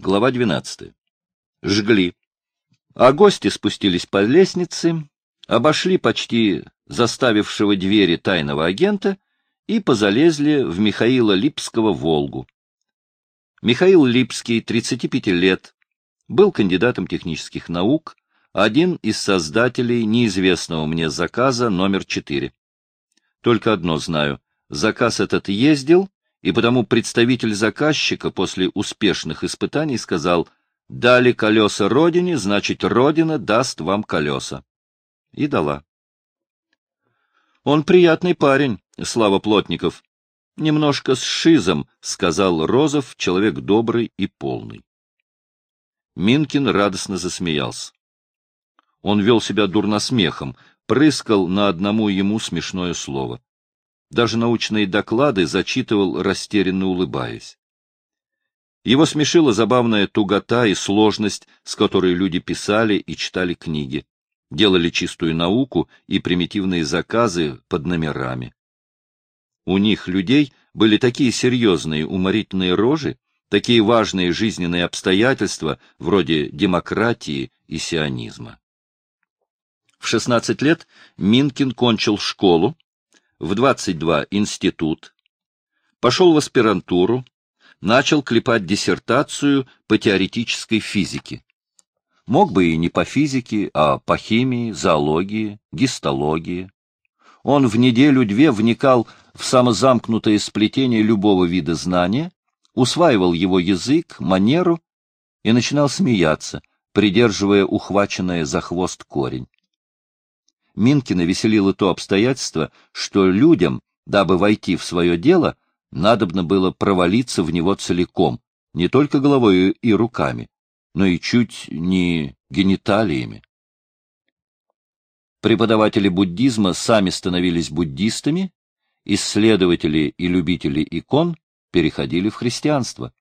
Глава 12. Жгли. А гости спустились по лестнице, обошли почти заставившего двери тайного агента и позалезли в Михаила Липского «Волгу». Михаил Липский, 35 лет, был кандидатом технических наук, один из создателей неизвестного мне заказа номер 4. Только одно знаю. Заказ этот ездил, и потому представитель заказчика после успешных испытаний сказал «Дали колеса Родине, значит, Родина даст вам колеса». И дала. Он приятный парень, Слава Плотников. Немножко с шизом, — сказал Розов, человек добрый и полный. Минкин радостно засмеялся. Он вел себя дурносмехом, прыскал на одному ему смешное слово. Даже научные доклады зачитывал, растерянно улыбаясь. Его смешила забавная тугота и сложность, с которой люди писали и читали книги, делали чистую науку и примитивные заказы под номерами. У них, людей, были такие серьезные уморительные рожи, такие важные жизненные обстоятельства, вроде демократии и сионизма. В 16 лет Минкин кончил школу, в 22 — институт, пошел в аспирантуру, начал клепать диссертацию по теоретической физике. Мог бы и не по физике, а по химии, зоологии, гистологии. Он в неделю-две вникал в самозамкнутое сплетение любого вида знания, усваивал его язык, манеру и начинал смеяться, придерживая ухваченное за хвост корень. Минкина веселило то обстоятельство, что людям, дабы войти в свое дело, надобно было провалиться в него целиком, не только головой и руками, но и чуть не гениталиями. Преподаватели буддизма сами становились буддистами, исследователи и любители икон переходили в христианство.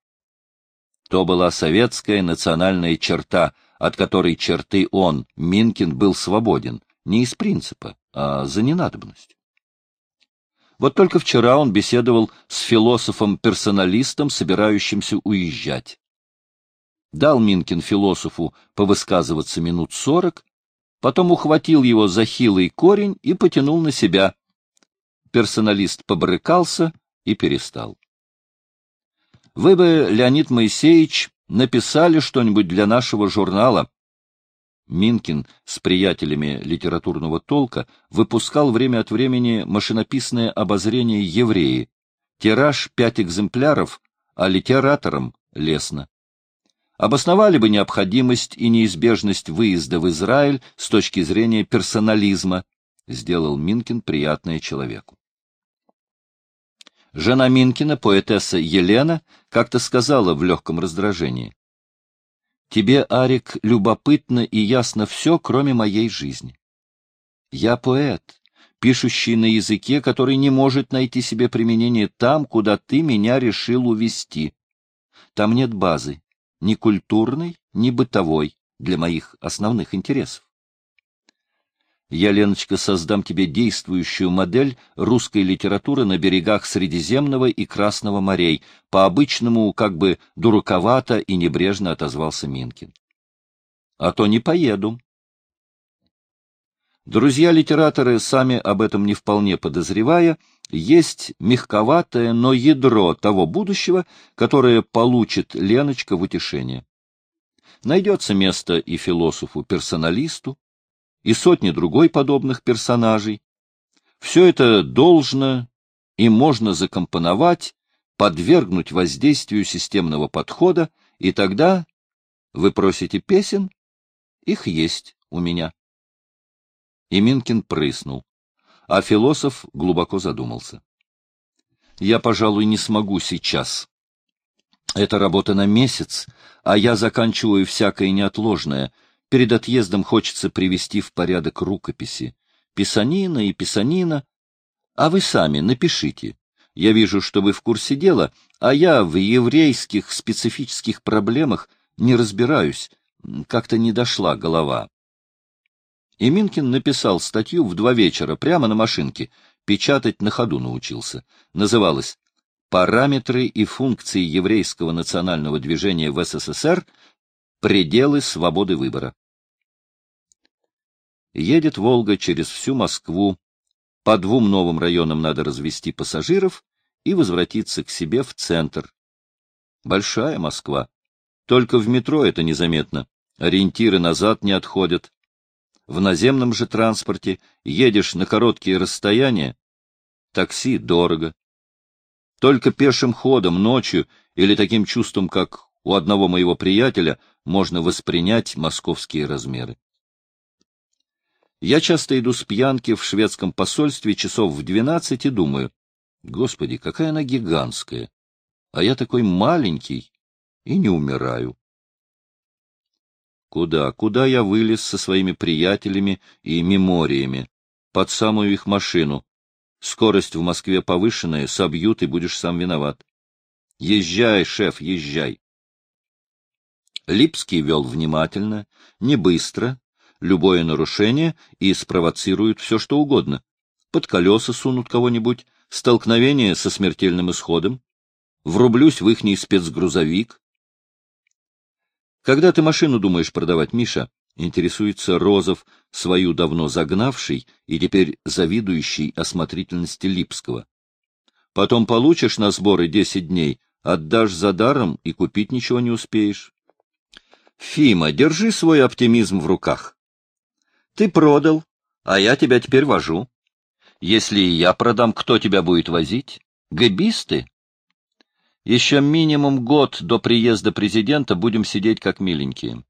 То была советская национальная черта, от которой черты он, Минкин, был свободен, не из принципа, а за ненадобность. Вот только вчера он беседовал с философом-персоналистом, собирающимся уезжать. Дал Минкин философу повысказываться минут сорок, потом ухватил его за хилый корень и потянул на себя. Персоналист побрыкался и перестал. Вы бы, Леонид Моисеевич, написали что-нибудь для нашего журнала, Минкин с приятелями литературного толка выпускал время от времени машинописное обозрение «Евреи». Тираж пять экземпляров, а литераторам лестно. Обосновали бы необходимость и неизбежность выезда в Израиль с точки зрения персонализма, сделал Минкин приятное человеку. Жена Минкина, поэтесса Елена, как-то сказала в легком раздражении. Тебе, Арик, любопытно и ясно все, кроме моей жизни. Я поэт, пишущий на языке, который не может найти себе применение там, куда ты меня решил увести. Там нет базы, ни культурной, ни бытовой, для моих основных интересов. Я, Леночка, создам тебе действующую модель русской литературы на берегах Средиземного и Красного морей, по-обычному как бы дураковато и небрежно отозвался Минкин. А то не поеду. Друзья-литераторы, сами об этом не вполне подозревая, есть мягковатое, но ядро того будущего, которое получит Леночка в утешение. Найдется место и философу-персоналисту, и сотни другой подобных персонажей. Все это должно и можно закомпоновать, подвергнуть воздействию системного подхода, и тогда вы просите песен, их есть у меня. И Минкин прыснул, а философ глубоко задумался. Я, пожалуй, не смогу сейчас. Это работа на месяц, а я заканчиваю всякое неотложное — Перед отъездом хочется привести в порядок рукописи. Писанина и писанина. А вы сами напишите. Я вижу, что вы в курсе дела, а я в еврейских специфических проблемах не разбираюсь. Как-то не дошла голова. И Минкин написал статью в два вечера, прямо на машинке. Печатать на ходу научился. Называлась Параметры и функции еврейского национального движения в СССР — пределы свободы выбора. Едет «Волга» через всю Москву. По двум новым районам надо развести пассажиров и возвратиться к себе в центр. Большая Москва. Только в метро это незаметно. Ориентиры назад не отходят. В наземном же транспорте едешь на короткие расстояния. Такси дорого. Только пешим ходом, ночью или таким чувством, как у одного моего приятеля, можно воспринять московские размеры. Я часто иду с пьянки в шведском посольстве часов в двенадцать и думаю, господи, какая она гигантская, а я такой маленький и не умираю. Куда, куда я вылез со своими приятелями и мемориями? Под самую их машину. Скорость в Москве повышенная, собьют, и будешь сам виноват. Езжай, шеф, езжай. Липский вел внимательно, не быстро, любое нарушение и спровоцируют все, что угодно. Под колеса сунут кого-нибудь, столкновение со смертельным исходом, врублюсь в ихний спецгрузовик. Когда ты машину думаешь продавать, Миша, интересуется Розов, свою давно загнавший и теперь завидующий осмотрительности Липского. Потом получишь на сборы десять дней, отдашь за даром и купить ничего не успеешь. Фима, держи свой оптимизм в руках. Ты продал, а я тебя теперь вожу. Если и я продам, кто тебя будет возить? Гэбисты? Еще минимум год до приезда президента будем сидеть как миленькие.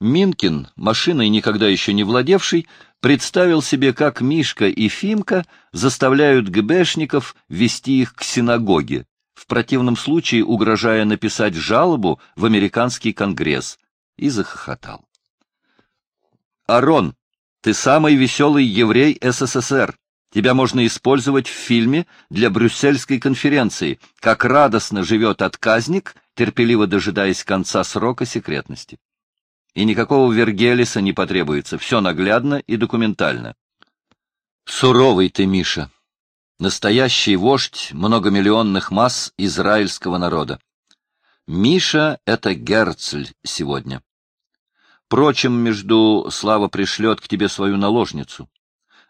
Минкин, машиной никогда еще не владевший, представил себе, как Мишка и Фимка заставляют ГБшников вести их к синагоге, в противном случае угрожая написать жалобу в американский конгресс, и захохотал. Арон, ты самый веселый еврей СССР. Тебя можно использовать в фильме для Брюссельской конференции, как радостно живет отказник, терпеливо дожидаясь конца срока секретности. И никакого Вергелиса не потребуется, все наглядно и документально. Суровый ты, Миша. Настоящий вождь многомиллионных масс израильского народа. Миша — это Герцль сегодня. Впрочем, между Слава пришлет к тебе свою наложницу,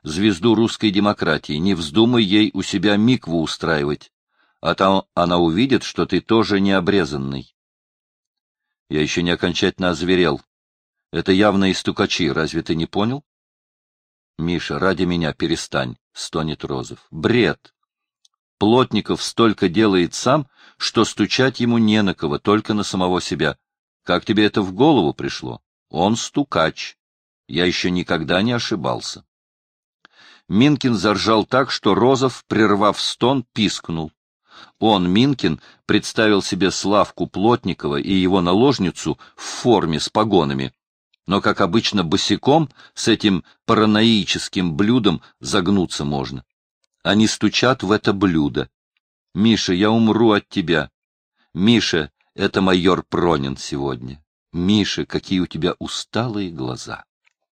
звезду русской демократии. Не вздумай ей у себя микву устраивать, а то она увидит, что ты тоже не обрезанный. Я еще не окончательно озверел. Это явно истукачи, разве ты не понял? Миша, ради меня перестань, — стонет Розов. Бред! Плотников столько делает сам, что стучать ему не на кого, только на самого себя. Как тебе это в голову пришло? Он стукач. Я еще никогда не ошибался. Минкин заржал так, что Розов, прервав стон, пискнул. Он, Минкин, представил себе Славку Плотникова и его наложницу в форме с погонами, но, как обычно, босиком с этим параноическим блюдом загнуться можно. Они стучат в это блюдо. «Миша, я умру от тебя. Миша, это майор Пронин сегодня». Миша, какие у тебя усталые глаза!